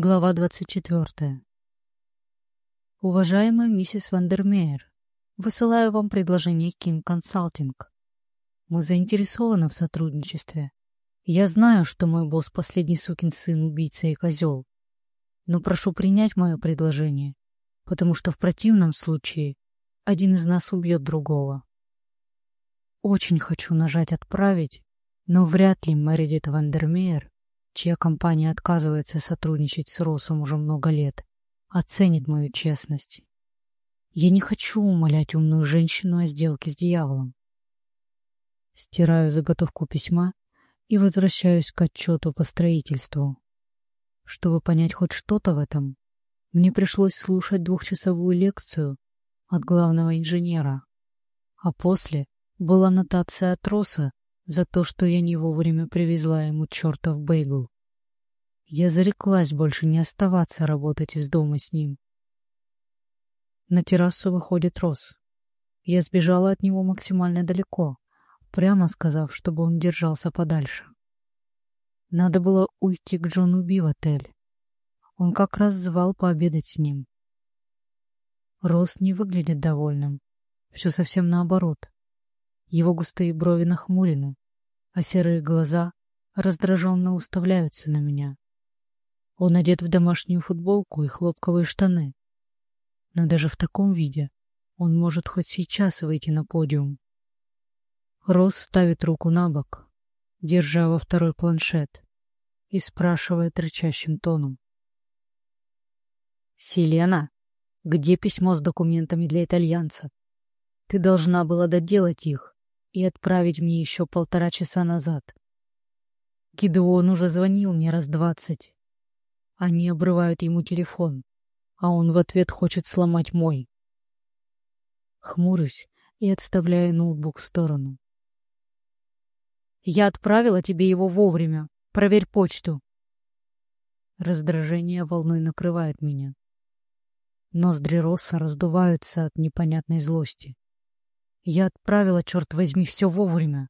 Глава 24. Уважаемая миссис Вандермеер, высылаю вам предложение King Consulting. Мы заинтересованы в сотрудничестве. Я знаю, что мой босс последний сукин сын, убийца и козел. Но прошу принять мое предложение, потому что в противном случае один из нас убьет другого. Очень хочу нажать «Отправить», но вряд ли Мэридит Вандермеер чья компания отказывается сотрудничать с Росом уже много лет, оценит мою честность. Я не хочу умолять умную женщину о сделке с дьяволом. Стираю заготовку письма и возвращаюсь к отчету по строительству. Чтобы понять хоть что-то в этом, мне пришлось слушать двухчасовую лекцию от главного инженера, а после была нотация от Роса за то, что я не вовремя привезла ему чертов бейгл. Я зареклась больше не оставаться работать из дома с ним. На террасу выходит Рос. Я сбежала от него максимально далеко, прямо сказав, чтобы он держался подальше. Надо было уйти к Джону Би в отель. Он как раз звал пообедать с ним. Рос не выглядит довольным. Все совсем наоборот. Его густые брови нахмурены, а серые глаза раздраженно уставляются на меня. Он одет в домашнюю футболку и хлопковые штаны. Но даже в таком виде он может хоть сейчас выйти на подиум. Рос ставит руку на бок, держа во второй планшет, и спрашивает рычащим тоном. «Селена, где письмо с документами для итальянца? Ты должна была доделать их и отправить мне еще полтора часа назад. Гидеон уже звонил мне раз двадцать. Они обрывают ему телефон, а он в ответ хочет сломать мой. Хмурюсь и отставляю ноутбук в сторону. «Я отправила тебе его вовремя. Проверь почту». Раздражение волной накрывает меня. Ноздри Росса раздуваются от непонятной злости. Я отправила, черт возьми, все вовремя.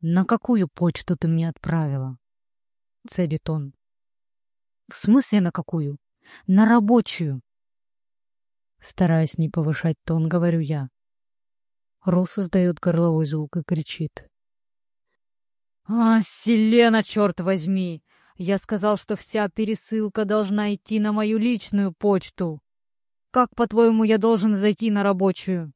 «На какую почту ты мне отправила?» — цедит он. «В смысле на какую? На рабочую!» Стараясь не повышать тон, говорю я. Ролл создает горловой звук и кричит. «А, Селена, черт возьми! Я сказал, что вся пересылка должна идти на мою личную почту!» Как, по-твоему, я должен зайти на рабочую?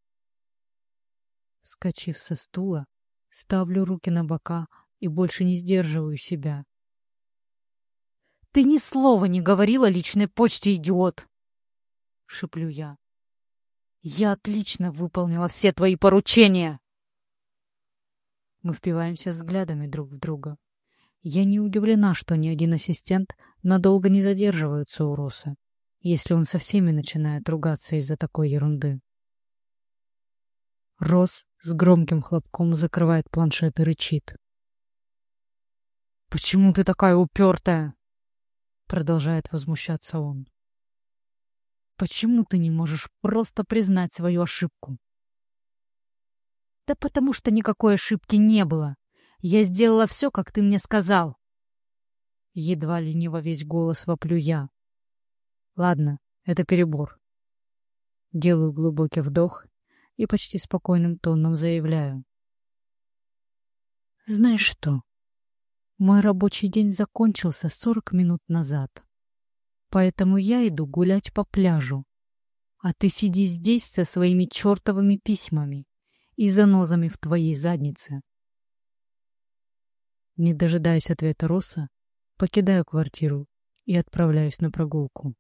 Вскочив со стула, ставлю руки на бока и больше не сдерживаю себя. «Ты ни слова не говорила личной почте, идиот!» — шеплю я. «Я отлично выполнила все твои поручения!» Мы впиваемся взглядами друг в друга. Я не удивлена, что ни один ассистент надолго не задерживается у Роса если он со всеми начинает ругаться из-за такой ерунды. Рос с громким хлопком закрывает планшет и рычит. «Почему ты такая упертая?» Продолжает возмущаться он. «Почему ты не можешь просто признать свою ошибку?» «Да потому что никакой ошибки не было. Я сделала все, как ты мне сказал». Едва ли не во весь голос воплю я. Ладно, это перебор. Делаю глубокий вдох и почти спокойным тоном заявляю. Знаешь что? Мой рабочий день закончился сорок минут назад. Поэтому я иду гулять по пляжу. А ты сиди здесь со своими чертовыми письмами и занозами в твоей заднице. Не дожидаясь ответа Росса, покидаю квартиру и отправляюсь на прогулку.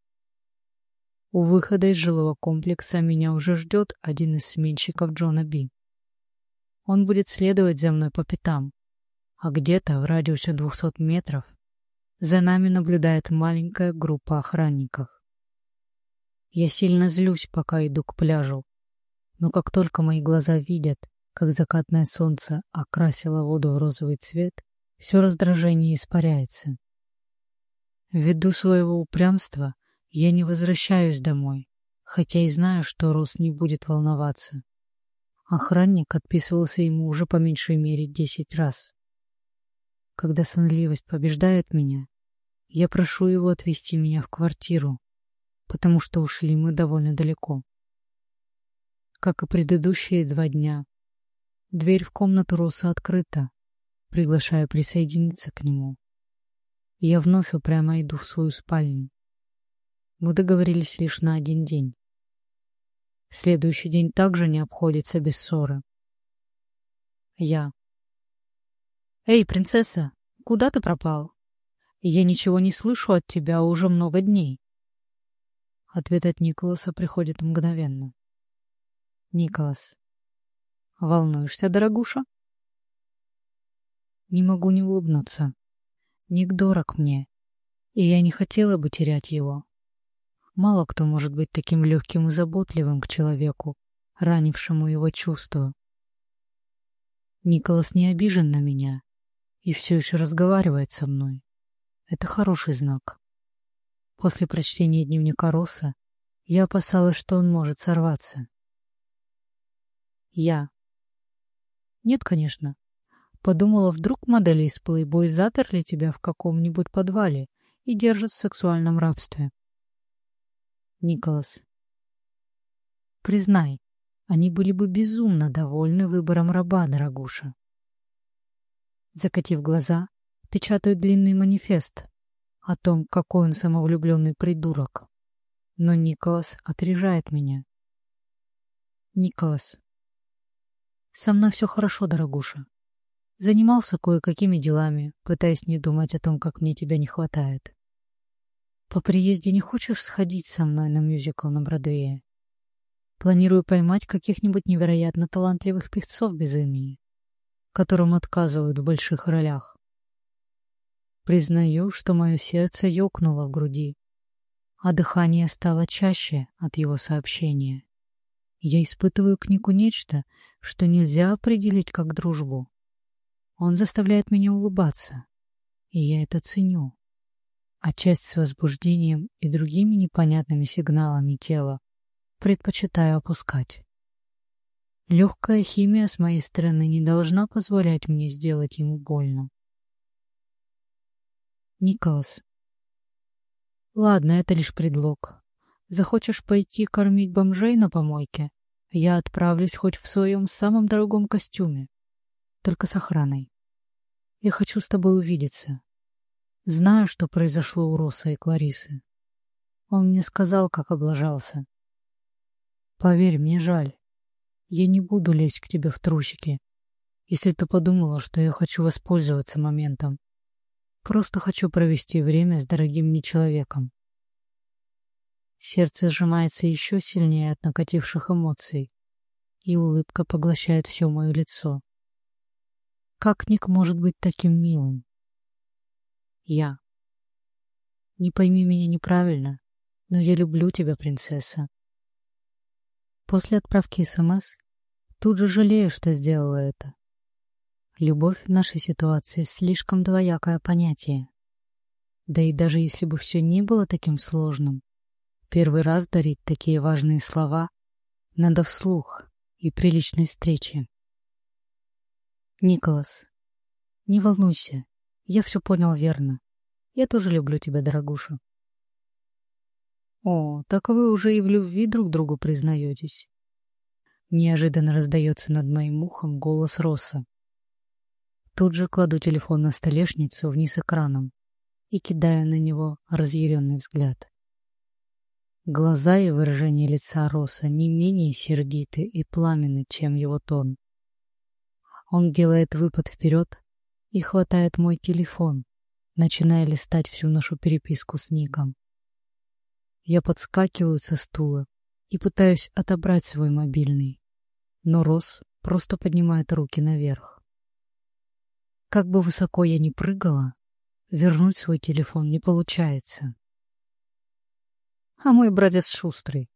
У выхода из жилого комплекса меня уже ждет один из сменщиков Джона Би. Он будет следовать за мной по пятам, а где-то в радиусе 200 метров за нами наблюдает маленькая группа охранников. Я сильно злюсь, пока иду к пляжу, но как только мои глаза видят, как закатное солнце окрасило воду в розовый цвет, все раздражение испаряется. Ввиду своего упрямства я не возвращаюсь домой, хотя и знаю, что Рос не будет волноваться. Охранник отписывался ему уже по меньшей мере десять раз. Когда сонливость побеждает меня, Я прошу его отвезти меня в квартиру, потому что ушли мы довольно далеко. Как и предыдущие два дня, дверь в комнату Роса открыта, приглашая присоединиться к нему. Я вновь упрямо иду в свою спальню. Мы договорились лишь на один день. Следующий день также не обходится без ссоры. Я. «Эй, принцесса, куда ты пропал? Я ничего не слышу от тебя уже много дней». Ответ от Николаса приходит мгновенно. Николас. Волнуешься, дорогуша? Не могу не улыбнуться. Ник дорог мне, и я не хотела бы терять его. Мало кто может быть таким легким и заботливым к человеку, ранившему его чувства. Николас не обижен на меня и все еще разговаривает со мной. Это хороший знак. После прочтения дневника Росса я опасалась, что он может сорваться. Я. Нет, конечно. Подумала, вдруг модели из Playboy затерли тебя в каком-нибудь подвале и держат в сексуальном рабстве. Николас. Признай, они были бы безумно довольны выбором раба, дорогуша. Закатив глаза, печатают длинный манифест о том, какой он самовлюбленный придурок. Но Николас отрежает меня. Николас. Со мной все хорошо, дорогуша. Занимался кое-какими делами, пытаясь не думать о том, как мне тебя не хватает. По приезде не хочешь сходить со мной на мюзикл на Бродвее? Планирую поймать каких-нибудь невероятно талантливых певцов без имени, которым отказывают в больших ролях. Признаю, что мое сердце ёкнуло в груди, а дыхание стало чаще от его сообщения. Я испытываю к Нику нечто, что нельзя определить как дружбу. Он заставляет меня улыбаться, и я это ценю. А часть с возбуждением и другими непонятными сигналами тела предпочитаю опускать. Легкая химия с моей стороны не должна позволять мне сделать ему больно. Николас. Ладно, это лишь предлог. Захочешь пойти кормить бомжей на помойке? Я отправлюсь хоть в своем самом дорогом костюме, только с охраной. Я хочу с тобой увидеться. Знаю, что произошло у Роса и Кларисы. Он мне сказал, как облажался. Поверь, мне жаль. Я не буду лезть к тебе в трусики, если ты подумала, что я хочу воспользоваться моментом. Просто хочу провести время с дорогим мне человеком. Сердце сжимается еще сильнее от накативших эмоций, и улыбка поглощает все мое лицо. Как Ник может быть таким милым? Я. Не пойми меня неправильно, но я люблю тебя, принцесса. После отправки СМС тут же жалею, что сделала это. Любовь в нашей ситуации слишком двоякое понятие. Да и даже если бы все не было таким сложным, первый раз дарить такие важные слова надо вслух и при личной встрече. Николас, не волнуйся, я все понял верно. Я тоже люблю тебя, дорогуша. О, так вы уже и в любви друг другу признаетесь. Неожиданно раздается над моим ухом голос Роса. Тут же кладу телефон на столешницу вниз экраном и кидаю на него разъяренный взгляд. Глаза и выражение лица Роса не менее сердиты и пламенны, чем его тон. Он делает выпад вперед и хватает мой телефон, начиная листать всю нашу переписку с Ником. Я подскакиваю со стула и пытаюсь отобрать свой мобильный, но Рос просто поднимает руки наверх. Как бы высоко я ни прыгала, вернуть свой телефон не получается. А мой братец шустрый,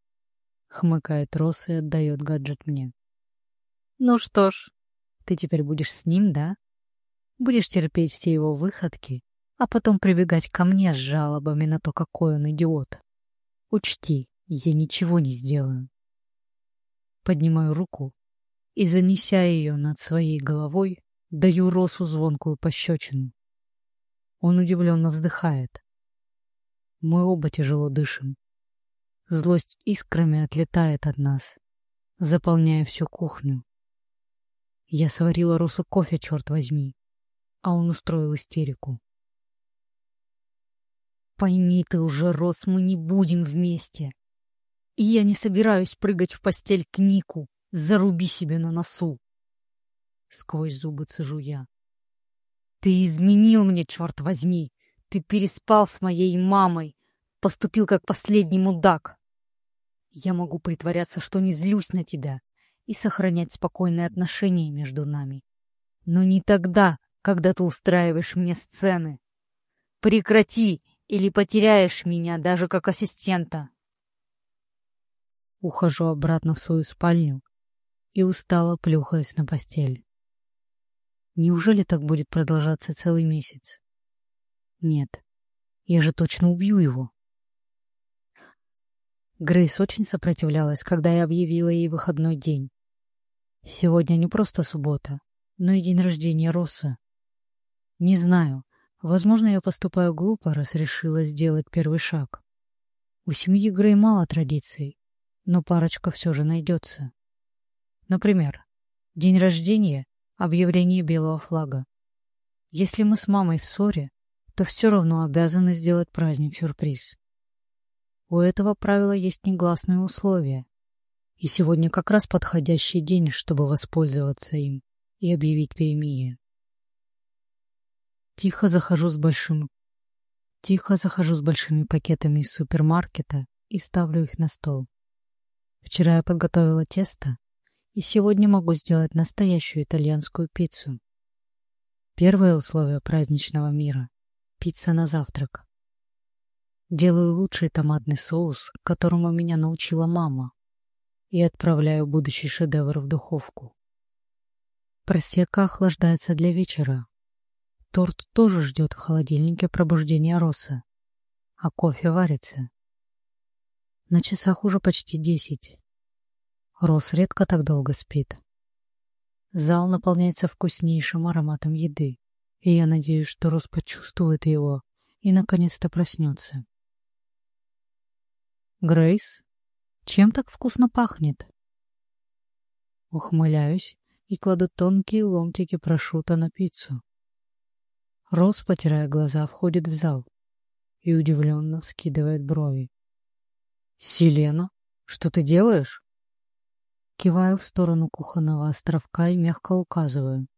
хмыкает Рос и отдает гаджет мне. Ну что ж, ты теперь будешь с ним, да? Будешь терпеть все его выходки, а потом прибегать ко мне с жалобами на то, какой он идиот. Учти, я ничего не сделаю. Поднимаю руку и, занеся ее над своей головой, даю Росу звонкую пощечину. Он удивленно вздыхает, Мы оба тяжело дышим. Злость искрами отлетает от нас, заполняя всю кухню. Я сварила Русу кофе, черт возьми, а он устроил истерику. Пойми ты уже, Рос, мы не будем вместе. И я не собираюсь прыгать в постель к Нику. Заруби себе на носу. Сквозь зубы цежу я. Ты изменил мне, черт возьми. Ты переспал с моей мамой. Поступил как последний мудак. Я могу притворяться, что не злюсь на тебя и сохранять спокойные отношения между нами. Но не тогда, когда ты устраиваешь мне сцены. Прекрати, или потеряешь меня даже как ассистента. Ухожу обратно в свою спальню и устало плюхаюсь на постель. Неужели так будет продолжаться целый месяц? Нет, я же точно убью его. Грейс очень сопротивлялась, когда я объявила ей выходной день. Сегодня не просто суббота, но и день рождения Росса. Не знаю, Возможно, я поступаю глупо, раз решила сделать первый шаг. У семьи Грей мало традиций, но парочка все же найдется. Например, день рождения — объявление белого флага. Если мы с мамой в ссоре, то все равно обязаны сделать праздник-сюрприз. У этого правила есть негласные условия, и сегодня как раз подходящий день, чтобы воспользоваться им и объявить перемирие. Тихо захожу с большим... Тихо захожу с большими пакетами из супермаркета и ставлю их на стол. Вчера я подготовила тесто, и сегодня могу сделать настоящую итальянскую пиццу. Первое условие праздничного мира — пицца на завтрак. Делаю лучший томатный соус, которому меня научила мама, и отправляю будущий шедевр в духовку. Просека охлаждается для вечера, Торт тоже ждет в холодильнике пробуждения Роса, а кофе варится. На часах уже почти десять. Рос редко так долго спит. Зал наполняется вкуснейшим ароматом еды, и я надеюсь, что Рос почувствует его и наконец-то проснется. «Грейс, чем так вкусно пахнет?» Ухмыляюсь и кладу тонкие ломтики прошута на пиццу. Рос, потирая глаза, входит в зал и удивленно вскидывает брови. «Селена, что ты делаешь?» Киваю в сторону кухонного островка и мягко указываю.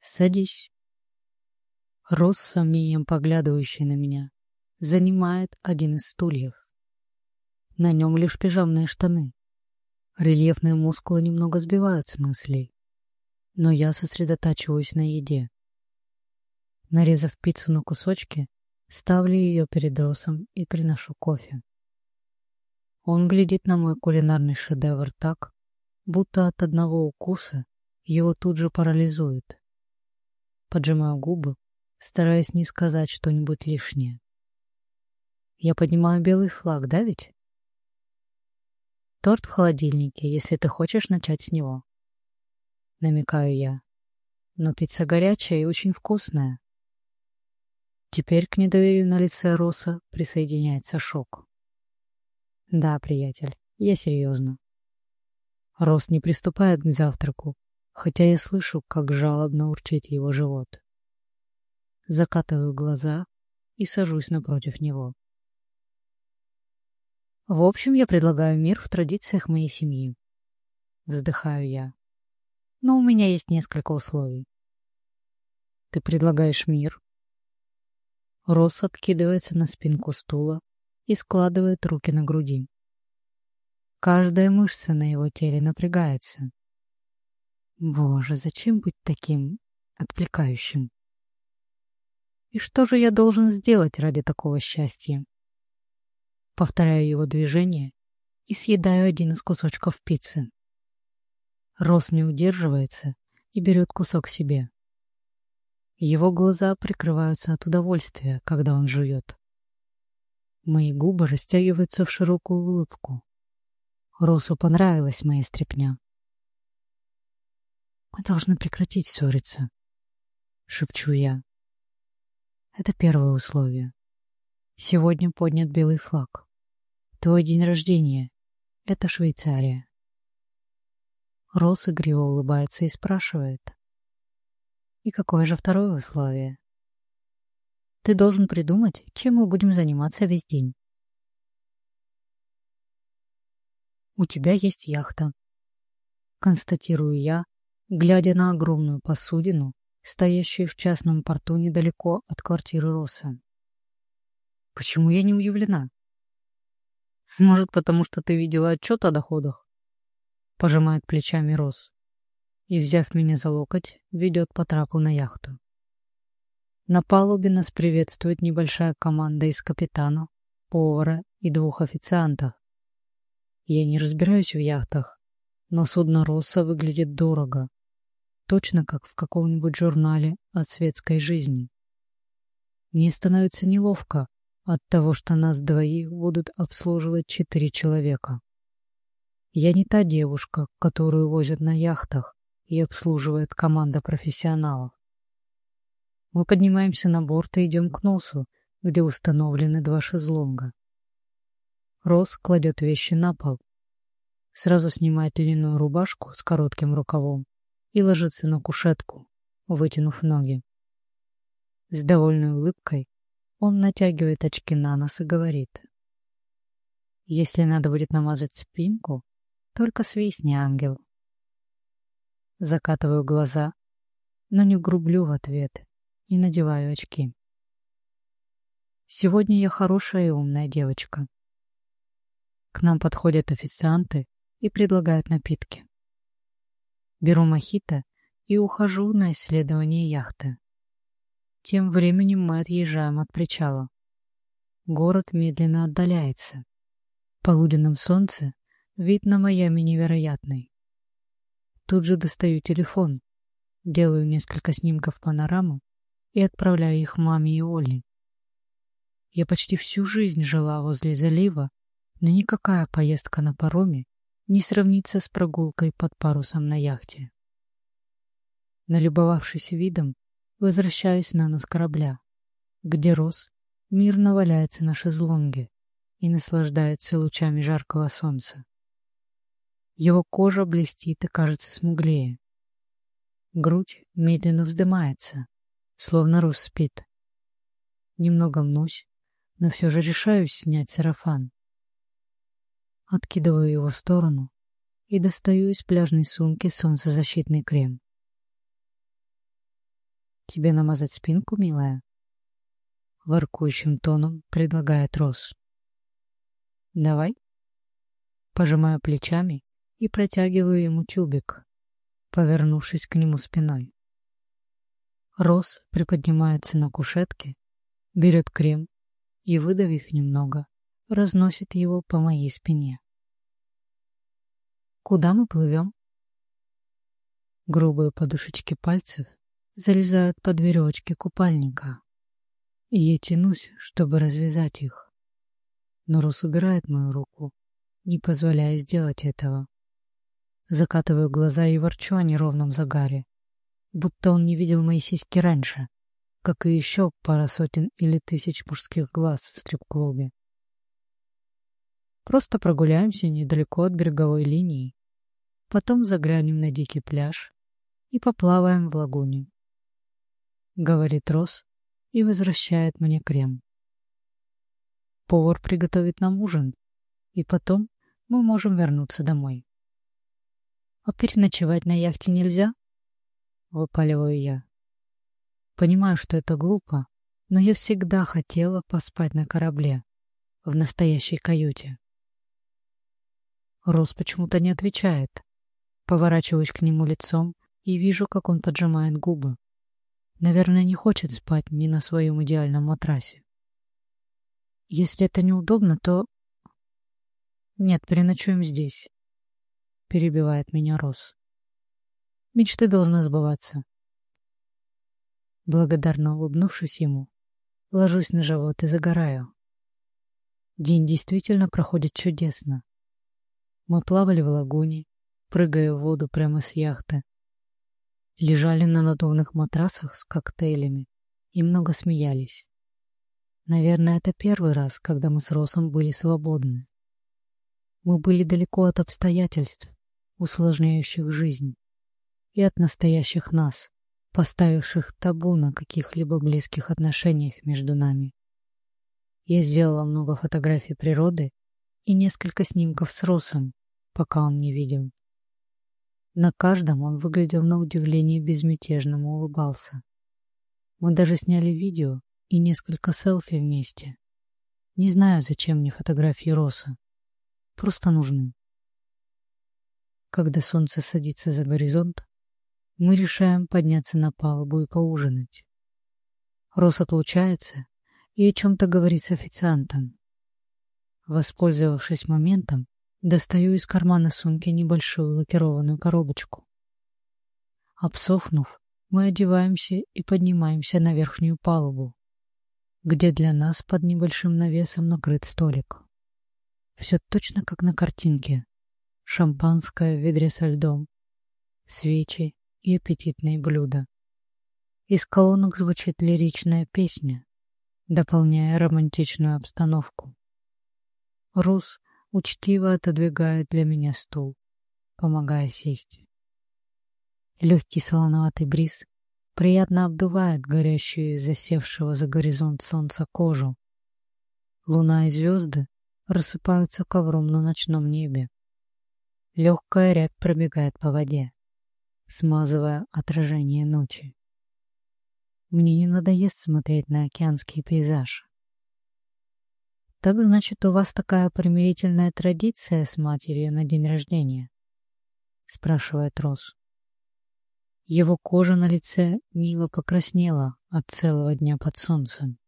«Садись». Рос, с сомнением поглядывающий на меня, занимает один из стульев. На нем лишь пижамные штаны. Рельефные мускулы немного сбивают с мыслей, но я сосредотачиваюсь на еде. Нарезав пиццу на кусочки, ставлю ее перед Росом и приношу кофе. Он глядит на мой кулинарный шедевр так, будто от одного укуса его тут же парализует. Поджимаю губы, стараясь не сказать что-нибудь лишнее. Я поднимаю белый флаг, да ведь? Торт в холодильнике, если ты хочешь начать с него. Намекаю я. Но пицца горячая и очень вкусная. Теперь к недоверию на лице Роса присоединяется шок. Да, приятель, я серьезно. Рос не приступает к завтраку, хотя я слышу, как жалобно урчит его живот. Закатываю глаза и сажусь напротив него. В общем, я предлагаю мир в традициях моей семьи. Вздыхаю я. Но у меня есть несколько условий. Ты предлагаешь мир, Росс откидывается на спинку стула и складывает руки на груди. Каждая мышца на его теле напрягается. Боже, зачем быть таким отвлекающим? И что же я должен сделать ради такого счастья? Повторяю его движение и съедаю один из кусочков пиццы. Рос не удерживается и берет кусок себе. Его глаза прикрываются от удовольствия, когда он жует. Мои губы растягиваются в широкую улыбку. Росу понравилась моя стряпня. «Мы должны прекратить ссориться», — шепчу я. Это первое условие. Сегодня поднят белый флаг. Твой день рождения. Это Швейцария. Росс игриво улыбается и спрашивает. И какое же второе условие? Ты должен придумать, чем мы будем заниматься весь день. У тебя есть яхта. Констатирую я, глядя на огромную посудину, стоящую в частном порту недалеко от квартиры Росса. Почему я не удивлена? Может, потому что ты видела отчет о доходах? Пожимает плечами Росс и, взяв меня за локоть, ведет по трапу на яхту. На палубе нас приветствует небольшая команда из капитана, повара и двух официантов. Я не разбираюсь в яхтах, но судно Росса выглядит дорого, точно как в каком-нибудь журнале о светской жизни. Мне становится неловко от того, что нас двоих будут обслуживать четыре человека. Я не та девушка, которую возят на яхтах и обслуживает команда профессионалов. Мы поднимаемся на борт и идем к носу, где установлены два шезлонга. Рос кладет вещи на пол, сразу снимает длинную рубашку с коротким рукавом и ложится на кушетку, вытянув ноги. С довольной улыбкой он натягивает очки на нос и говорит. «Если надо будет намазать спинку, только свистни, ангел». Закатываю глаза, но не грублю в ответ и надеваю очки. Сегодня я хорошая и умная девочка. К нам подходят официанты и предлагают напитки. Беру мохито и ухожу на исследование яхты. Тем временем мы отъезжаем от причала. Город медленно отдаляется. В полуденном солнце вид на Майами невероятный. Тут же достаю телефон, делаю несколько снимков панорамы и отправляю их маме и Оле. Я почти всю жизнь жила возле залива, но никакая поездка на пароме не сравнится с прогулкой под парусом на яхте. Налюбовавшись видом, возвращаюсь на нос корабля, где Рос мирно валяется на шезлонге и наслаждается лучами жаркого солнца. Его кожа блестит и кажется смуглее. Грудь медленно вздымается, словно Рус спит. Немного мнусь, но все же решаюсь снять сарафан. Откидываю его в сторону и достаю из пляжной сумки солнцезащитный крем. «Тебе намазать спинку, милая?» Воркующим тоном предлагает Рос. «Давай». Пожимаю плечами и протягиваю ему тюбик, повернувшись к нему спиной. Рос приподнимается на кушетке, берет крем и, выдавив немного, разносит его по моей спине. Куда мы плывем? Грубые подушечки пальцев залезают под веревочки купальника, и я тянусь, чтобы развязать их. Но Рос убирает мою руку, не позволяя сделать этого. Закатываю глаза и ворчу о неровном загаре, будто он не видел мои сиськи раньше, как и еще пара сотен или тысяч мужских глаз в стрип-клубе. Просто прогуляемся недалеко от береговой линии, потом заглянем на дикий пляж и поплаваем в лагуне. Говорит Рос и возвращает мне крем. Повар приготовит нам ужин, и потом мы можем вернуться домой. А переночевать на яхте нельзя? Выпаливаю я. Понимаю, что это глупо, но я всегда хотела поспать на корабле, в настоящей каюте. Рос почему-то не отвечает. Поворачиваюсь к нему лицом и вижу, как он поджимает губы. Наверное, не хочет спать ни на своем идеальном матрасе. Если это неудобно, то... Нет, переночуем здесь. Перебивает меня Рос. Мечты должны сбываться. Благодарно улыбнувшись ему, ложусь на живот и загораю. День действительно проходит чудесно. Мы плавали в лагуне, прыгая в воду прямо с яхты. Лежали на надувных матрасах с коктейлями и много смеялись. Наверное, это первый раз, когда мы с Росом были свободны. Мы были далеко от обстоятельств, усложняющих жизнь, и от настоящих нас, поставивших табу на каких-либо близких отношениях между нами. Я сделала много фотографий природы и несколько снимков с Росом, пока он не видел. На каждом он выглядел на удивление безмятежным и улыбался. Мы даже сняли видео и несколько селфи вместе. Не знаю, зачем мне фотографии Роса. Просто нужны. Когда солнце садится за горизонт, мы решаем подняться на палубу и поужинать. Рос отлучается и о чем-то говорит с официантом. Воспользовавшись моментом, достаю из кармана сумки небольшую лакированную коробочку. Обсохнув, мы одеваемся и поднимаемся на верхнюю палубу, где для нас под небольшим навесом накрыт столик. Все точно как на картинке. Шампанское в ведре со льдом, свечи и аппетитные блюда. Из колонок звучит лиричная песня, дополняя романтичную обстановку. Рус учтиво отодвигает для меня стул, помогая сесть. Легкий солоноватый бриз приятно обдувает горящую засевшего за горизонт солнца кожу. Луна и звезды рассыпаются ковром на ночном небе. Легкая рябь пробегает по воде, смазывая отражение ночи. Мне не надоест смотреть на океанский пейзаж. Так значит, у вас такая примирительная традиция с матерью на день рождения? Спрашивает Рос. Его кожа на лице мило покраснела от целого дня под солнцем,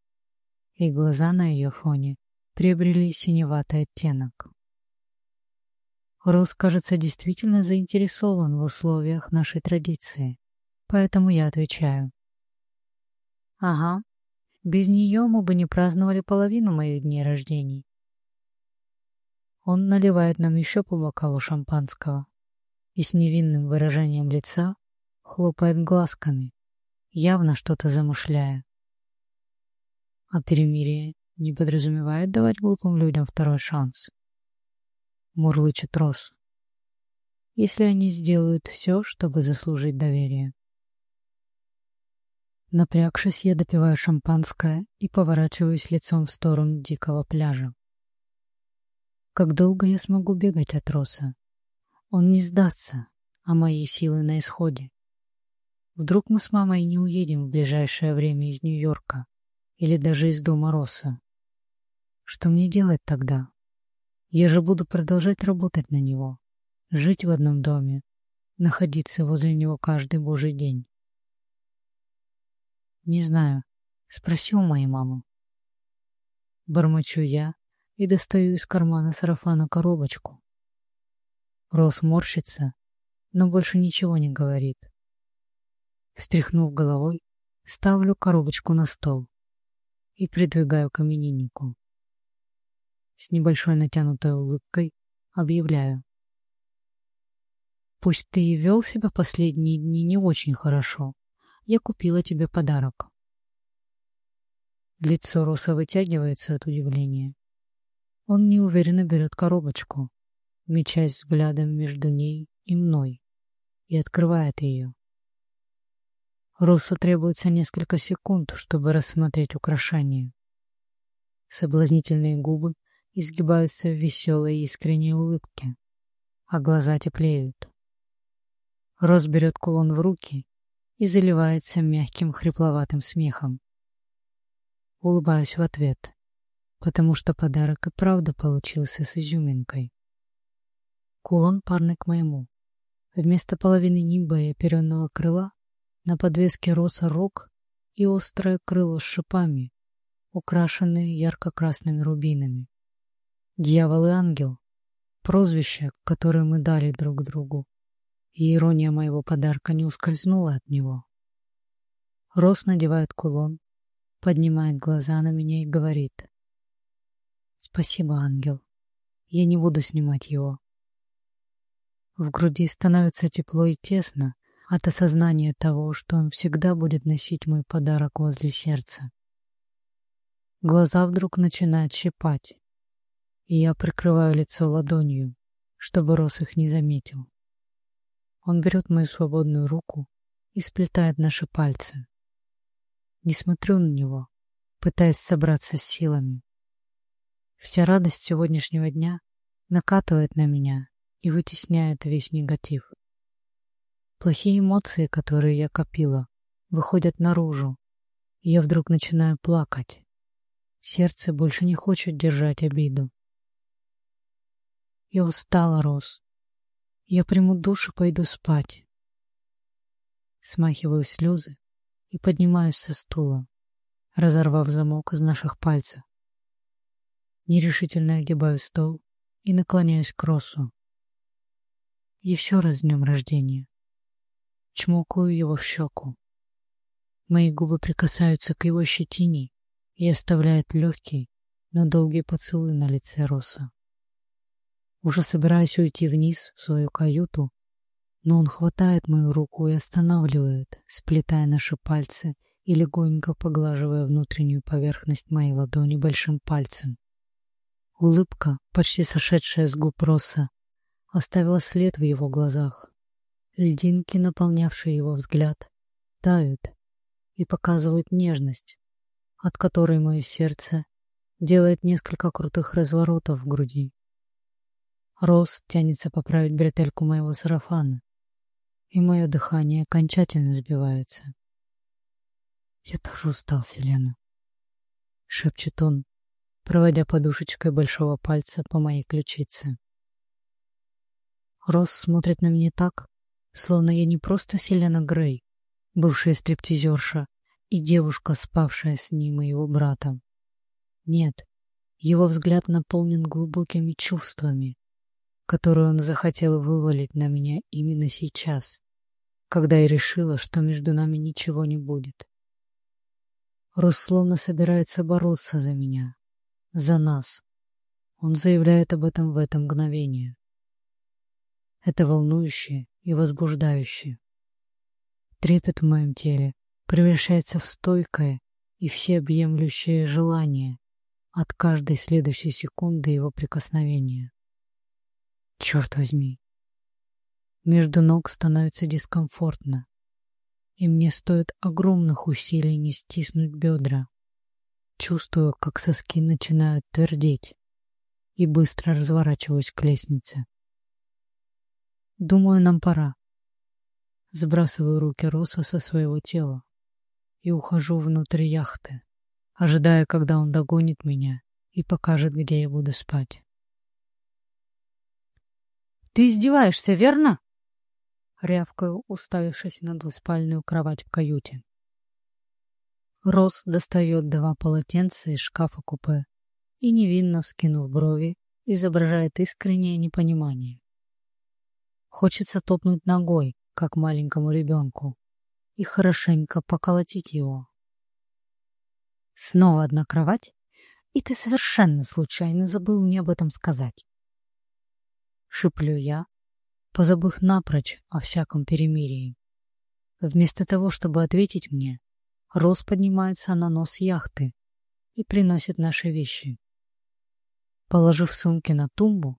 и глаза на ее фоне приобрели синеватый оттенок. Рос, кажется, действительно заинтересован в условиях нашей традиции, поэтому я отвечаю. Ага. Без нее мы бы не праздновали половину моих дней рождений. Он наливает нам еще по бокалу шампанского и с невинным выражением лица хлопает глазками, явно что-то замышляя. А перемирие не подразумевает давать глупым людям второй шанс. Мурлычет Рос. Если они сделают все, чтобы заслужить доверие. Напрягшись, я допиваю шампанское и поворачиваюсь лицом в сторону дикого пляжа. Как долго я смогу бегать от Роса? Он не сдастся, а мои силы на исходе. Вдруг мы с мамой не уедем в ближайшее время из Нью-Йорка или даже из дома Росса. Что мне делать тогда? Я же буду продолжать работать на него, жить в одном доме, находиться возле него каждый божий день. Не знаю. Спроси у моей мамы. Бормочу я и достаю из кармана сарафана коробочку. Рос морщится, но больше ничего не говорит. Встряхнув головой, ставлю коробочку на стол и придвигаю к имениннику. С небольшой натянутой улыбкой объявляю. Пусть ты и вел себя последние дни не очень хорошо, я купила тебе подарок. Лицо Роса вытягивается от удивления. Он неуверенно берет коробочку, мечась взглядом между ней и мной, и открывает ее. Русу требуется несколько секунд, чтобы рассмотреть украшение. Соблазнительные губы изгибаются в веселой искренней улыбке, а глаза теплеют. Рос берет кулон в руки и заливается мягким хрипловатым смехом. Улыбаюсь в ответ, потому что подарок и правда получился с изюминкой. Кулон парный к моему. Вместо половины нимба и оперенного крыла на подвеске роса рог и острое крыло с шипами, украшенные ярко-красными рубинами. Дьявол и ангел — прозвище, которое мы дали друг другу и ирония моего подарка не ускользнула от него. Рос надевает кулон, поднимает глаза на меня и говорит. «Спасибо, ангел. Я не буду снимать его». В груди становится тепло и тесно от осознания того, что он всегда будет носить мой подарок возле сердца. Глаза вдруг начинают щипать, и я прикрываю лицо ладонью, чтобы Рос их не заметил. Он берет мою свободную руку и сплетает наши пальцы. Не смотрю на него, пытаясь собраться с силами. Вся радость сегодняшнего дня накатывает на меня и вытесняет весь негатив. Плохие эмоции, которые я копила, выходят наружу, и я вдруг начинаю плакать. Сердце больше не хочет держать обиду. Я устала, Рос. Я приму душ и пойду спать. Смахиваю слезы и поднимаюсь со стула, разорвав замок из наших пальцев. Нерешительно огибаю стол и наклоняюсь к Росу. Еще раз с днем рождения. Чмокаю его в щеку. Мои губы прикасаются к его щетине и оставляют легкий, но долгий поцелуй на лице Роса. Уже собираюсь уйти вниз в свою каюту, но он хватает мою руку и останавливает, сплетая наши пальцы и легонько поглаживая внутреннюю поверхность моей ладони большим пальцем. Улыбка, почти сошедшая с губ Росса, оставила след в его глазах. Льдинки, наполнявшие его взгляд, тают и показывают нежность, от которой мое сердце делает несколько крутых разворотов в груди. Рос тянется поправить бретельку моего сарафана, и мое дыхание окончательно сбивается. «Я тоже устал, Селена», — шепчет он, проводя подушечкой большого пальца по моей ключице. Росс смотрит на меня так, словно я не просто Селена Грей, бывшая стриптизерша и девушка, спавшая с ним и его братом. Нет, его взгляд наполнен глубокими чувствами, которые он захотел вывалить на меня именно сейчас, когда я решила, что между нами ничего не будет. Рус словно собирается бороться за меня, за нас. Он заявляет об этом в это мгновение. Это волнующе и возбуждающе. Трепет в моем теле превращается в стойкое и всеобъемлющее желание от каждой следующей секунды его прикосновения. Черт возьми. Между ног становится дискомфортно, и мне стоит огромных усилий не стиснуть бедра. Чувствую, как соски начинают твердеть, и быстро разворачиваюсь к лестнице. Думаю, нам пора. Сбрасываю руки Роса со своего тела и ухожу внутрь яхты, ожидая, когда он догонит меня и покажет, где я буду спать. «Ты издеваешься, верно?» Рявкаю, уставившись на двуспальную кровать в каюте. Рос достает два полотенца из шкафа купе и, невинно вскинув брови, изображает искреннее непонимание. Хочется топнуть ногой, как маленькому ребенку, и хорошенько поколотить его. Снова одна кровать, и ты совершенно случайно забыл мне об этом сказать. Шиплю я, позабыв напрочь о всяком перемирии. Вместо того, чтобы ответить мне, Рос поднимается на нос яхты и приносит наши вещи. Положив сумки на тумбу,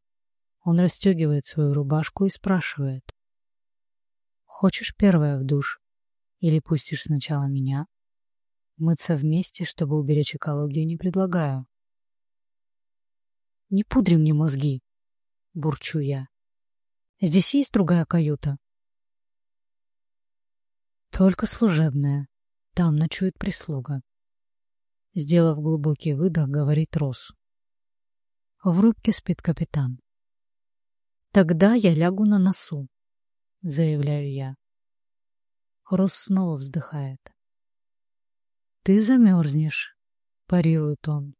он расстегивает свою рубашку и спрашивает. «Хочешь первая в душ? Или пустишь сначала меня? Мыться вместе, чтобы уберечь экологию, не предлагаю». «Не пудри мне мозги!» — бурчу я. «Здесь есть другая каюта?» «Только служебная», там ночует прислуга. Сделав глубокий выдох, говорит Рос. В рубке спит капитан. Тогда я лягу на носу, заявляю я. Рос снова вздыхает. Ты замерзнешь, парирует он.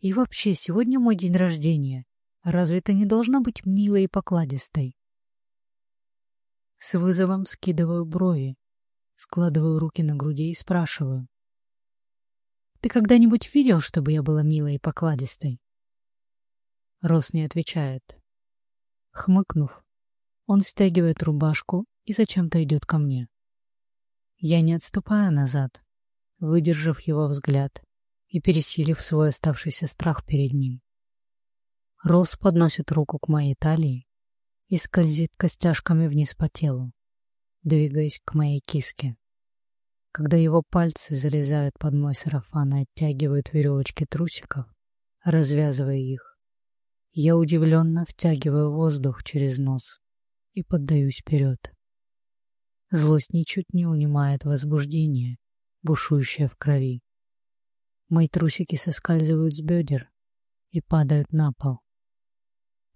И вообще, сегодня мой день рождения. Разве ты не должна быть милой и покладистой? С вызовом скидываю брови, Складываю руки на груди и спрашиваю. «Ты когда-нибудь видел, чтобы я была милой и покладистой?» Рос не отвечает. Хмыкнув, он стягивает рубашку и зачем-то идет ко мне. Я не отступаю назад, выдержав его взгляд, и пересилив свой оставшийся страх перед ним. Рос подносит руку к моей талии и скользит костяшками вниз по телу, двигаясь к моей киске. Когда его пальцы залезают под мой сарафан и оттягивают веревочки трусиков, развязывая их, я удивленно втягиваю воздух через нос и поддаюсь вперед. Злость ничуть не унимает возбуждение, бушующее в крови. Мои трусики соскальзывают с бедер и падают на пол.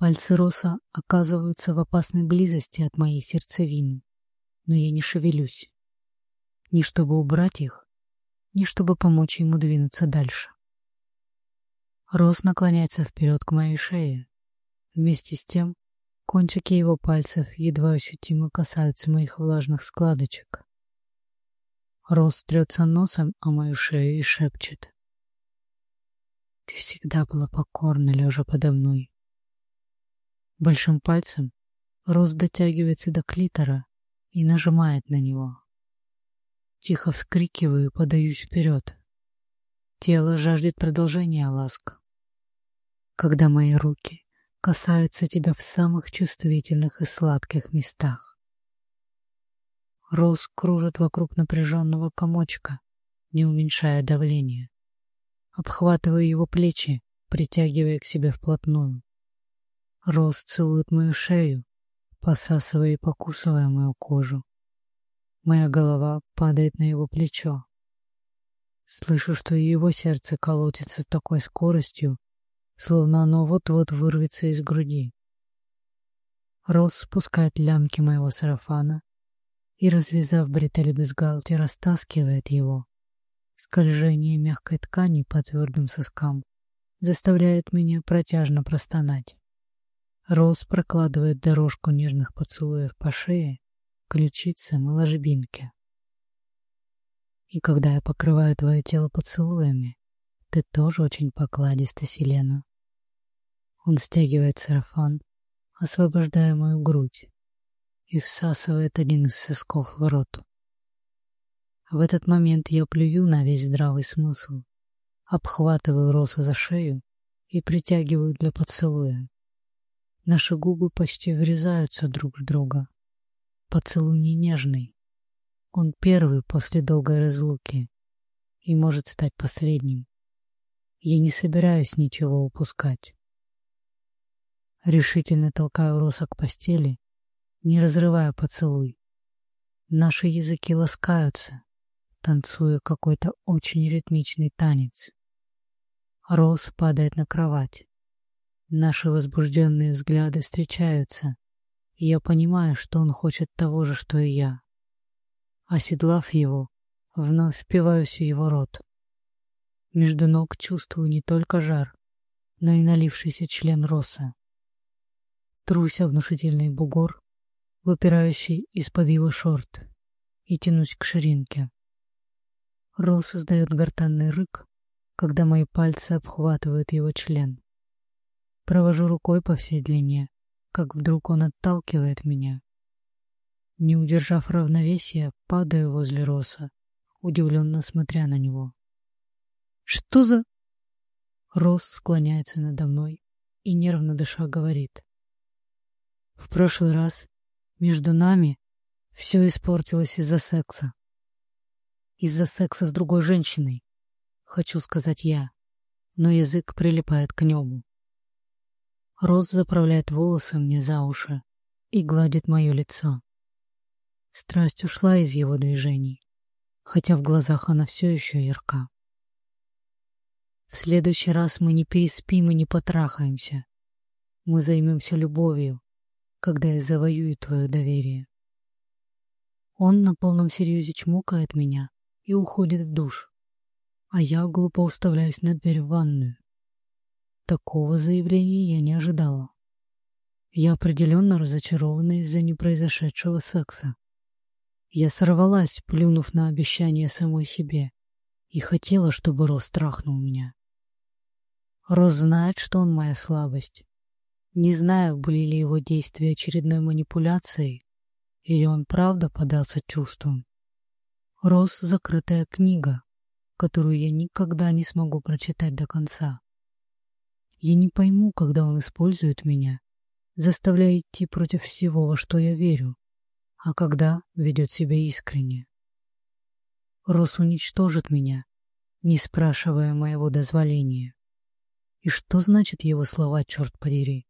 Пальцы Роса оказываются в опасной близости от моей сердцевины, но я не шевелюсь. Ни чтобы убрать их, ни чтобы помочь ему двинуться дальше. Рос наклоняется вперед к моей шее. Вместе с тем Кончики его пальцев едва ощутимо касаются моих влажных складочек. Рос трется носом о мою шею и шепчет. Ты всегда была покорна, лежа подо мной. Большим пальцем Рос дотягивается до клитора и нажимает на него. Тихо вскрикиваю и подаюсь вперед. Тело жаждет продолжения ласк. Когда мои руки касаются тебя в самых чувствительных и сладких местах. Роз кружит вокруг напряженного комочка, не уменьшая давления. Обхватываю его плечи, притягивая к себе вплотную. Роз целует мою шею, посасывая и покусывая мою кожу. Моя голова падает на его плечо. Слышу, что и его сердце колотится с такой скоростью, словно оно вот-вот вырвется из груди. Рос спускает лямки моего сарафана и, развязав бретель бюстгальтера, растаскивает его. Скольжение мягкой ткани по твердым соскам заставляет меня протяжно простонать. Рос прокладывает дорожку нежных поцелуев по шее, ключицам и ложбинке. И когда я покрываю твое тело поцелуями, ты тоже очень покладиста, Селена. Он стягивает сарафан, освобождая мою грудь, и всасывает один из сосков в рот. В этот момент я плюю на весь здравый смысл, обхватываю Роса за шею и притягиваю для поцелуя. Наши губы почти врезаются друг в друга. Поцелуй не нежный. Он первый после долгой разлуки и может стать последним. Я не собираюсь ничего упускать. Решительно толкаю Роса к постели, не разрывая поцелуй. Наши языки ласкаются, танцуя какой-то очень ритмичный танец. Рос падает на кровать. Наши возбужденные взгляды встречаются, и я понимаю, что он хочет того же, что и я. Оседлав его, вновь впиваюсь в его рот. Между ног чувствую не только жар, но и налившийся член роса. Труся внушительный бугор, выпирающий из-под его шорт, и тянусь к ширинке. Рос издает гортанный рык, когда мои пальцы обхватывают его член. Провожу рукой по всей длине, как вдруг он отталкивает меня. Не удержав равновесия, падаю возле Роса, удивленно смотря на него. Что за... Рос склоняется надо мной и, нервно дыша, говорит. В прошлый раз между нами все испортилось из-за секса. Из-за секса с другой женщиной, хочу сказать я, но язык прилипает к небу. Рос заправляет волосы мне за уши и гладит мое лицо. Страсть ушла из его движений, хотя в глазах она все еще ярка. В следующий раз мы не переспим и не потрахаемся. Мы займемся любовью, когда я завоюю твое доверие. Он на полном серьезе чмокает меня и уходит в душ, а я глупо уставляюсь на дверь в ванную. Такого заявления я не ожидала. Я определенно разочарована из-за непроизошедшего секса. Я сорвалась, плюнув на обещание самой себе, и хотела, чтобы Рос трахнул меня. Рос знает, что он моя слабость. Не знаю, были ли его действия очередной манипуляцией, или он правда подался чувствам. Рос — закрытая книга, которую я никогда не смогу прочитать до конца. Я не пойму, когда он использует меня, заставляя идти против всего, во что я верю, а когда ведет себя искренне. Рос уничтожит меня, не спрашивая моего дозволения. И что значит его слова, черт подери?